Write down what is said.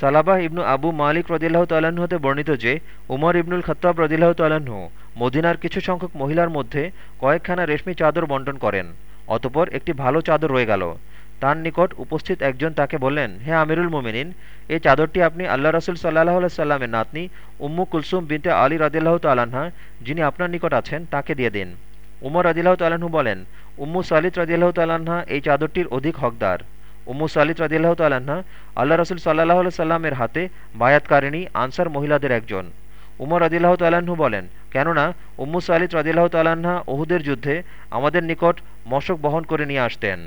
সালাবাহ ইবনু আবু মালিক রদিল্লাহ তাল্লাহ্ন হতে বর্ণিত যে, উমর ইবনুল খত্তাব রদিল্লাহ তাল্লাহ্ন মদিনার কিছু সংখ্যক মহিলার মধ্যে কয়েকখানা রেশমি চাদর বন্টন করেন, অতপর একটি ভালো চাদর রয়ে গেল। তার নিকট উপস্থিত একজন তাকে বললেন, হে আমিরুল মোমিনিন, এই চাদরটি আপনি আল্লাহ রসুল সাল্লাহ সাল্লামের নাতনি উম্মু কুলসুম বিনতে আলী রাদিল্লাহ তাল্লাহা যিনি আপনার নিকট আছেন, তাকে দিয়ে দিন। উমর রাদিল্লাহ তাল্লাহ্ন বলেন, উম্মু সালিদ রাদিল্লাহ তাল্লাহা এই চাদরটির অধিক হকদার। উম্মু সালিদ রাদিল্লাহ তাল্লাহা আল্লাহ রসুল সাল্লাহ সাল্লামের হাতে বায়াতকারিণী আনসার মহিলাদের একজন। উমর আদিল্লাহ তাল্লাহ্ন বলেন, কেননা উম্মু সালিদ তাদিল্লাহ তাল্না ওহুদের যুদ্ধে আমাদের নিকট মশক বহন করে নিয়ে আসতেন।